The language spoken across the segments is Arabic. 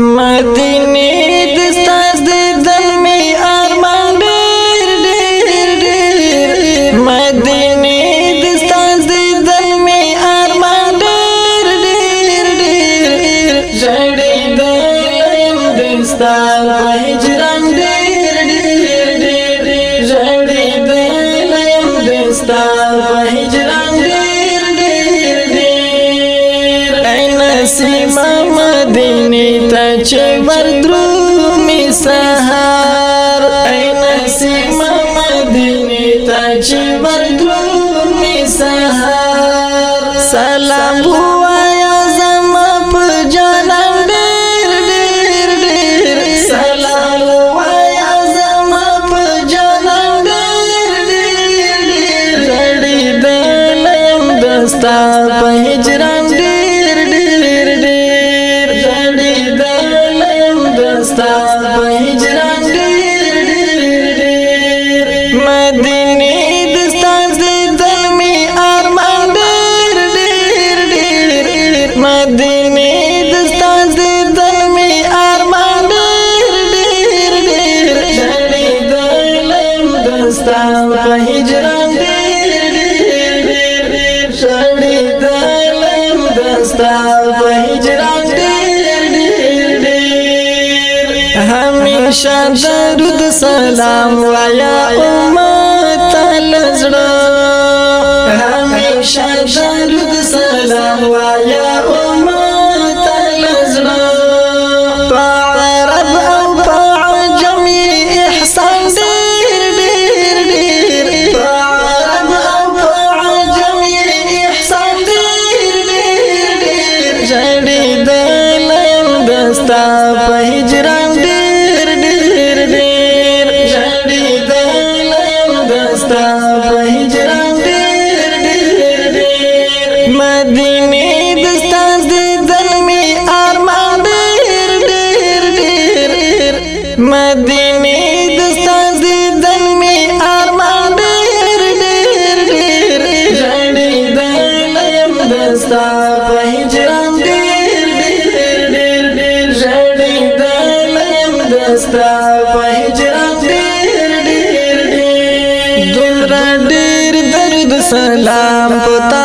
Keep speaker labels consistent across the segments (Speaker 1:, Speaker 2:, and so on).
Speaker 1: مدینه دستاز دیدن می ارمان ډیر ډیر ډیر مدینه دستاز دیدن می ارمان ډیر ډیر ډیر جړې دیم دستا هجران ډیر ډیر ډیر جړې دیم دستا هجران ډیر ډیر ډیر نسیمه مدینه ته چې وردرو می سهار عین سیمه مدینه ته چې وردرو مدینه دستا زیدل می ارمان ډیر ډیر ډیر مدینه دستا زیدل می ارمان ډیر ډیر ډیر رړې دلم دستا په هجران ډیر ډیر ډیر شړې دلم دستا په هجران ډیر ډیر ډیر همیشه درود سلام وایا امت لزړه همیشه درود سلام وایا امت لزړه عرب أو عجم احسان ډیر ډیر ډیر عرب أو عجم احسان ډیر ډیر ډیر جړې دلم دستا په هجران مدینه سلام پتا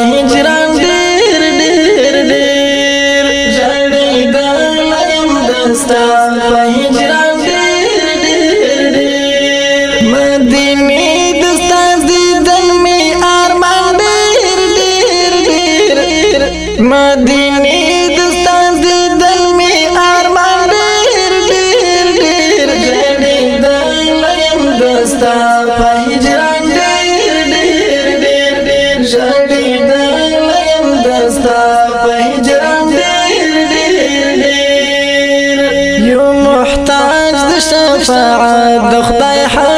Speaker 1: د شفاعت د خدای حبیب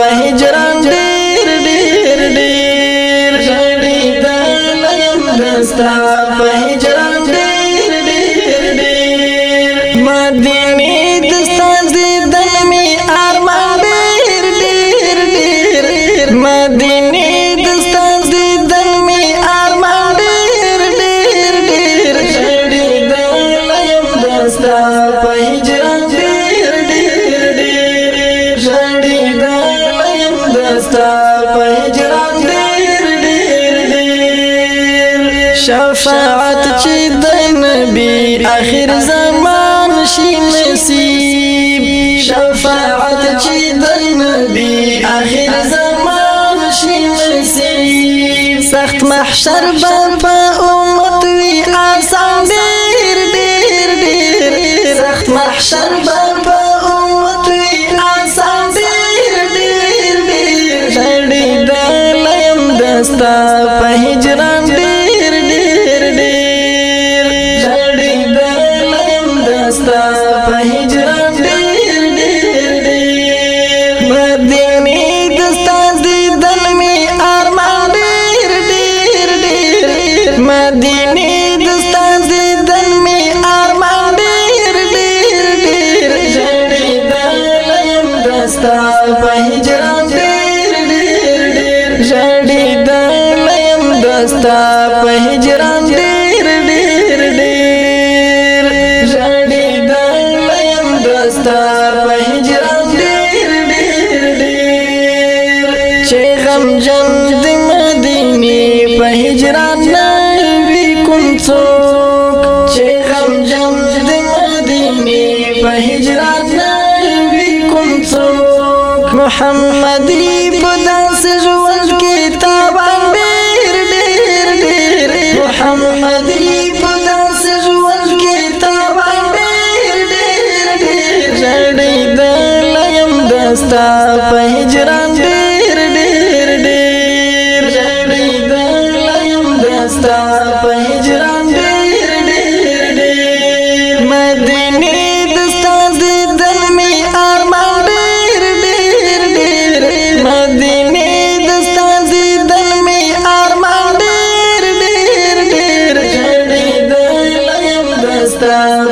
Speaker 1: په هجران ډېر ډېر ډېر ژړې دلم دستا په هجران دستا په هجران ډېر ډېر ډېر شفاعت چې د نبی آخر زمان شي نصیب. شفاعت چې د نبی آخر زمان شي نصیب. سخت محشر محشر ډیر مدینه دستا دیدن می ارمان ډیر ډیر ډیر ډړې د لیم دستا په هجران ډیر ډیر ډیر ډړې د لیم دستا په هجران ډیر ډیر ډیر ډړې د لیم دستا په هجران ډیر ډیر ډیر چې غم جن د مدینه په هجران محمدي بداس ژوند کې تابان ډېر ډېر ډېر محمدي بداس ژوند کې تابان ډېر ډېر ډېر ژړې د لیم دستا په هجران ستاسو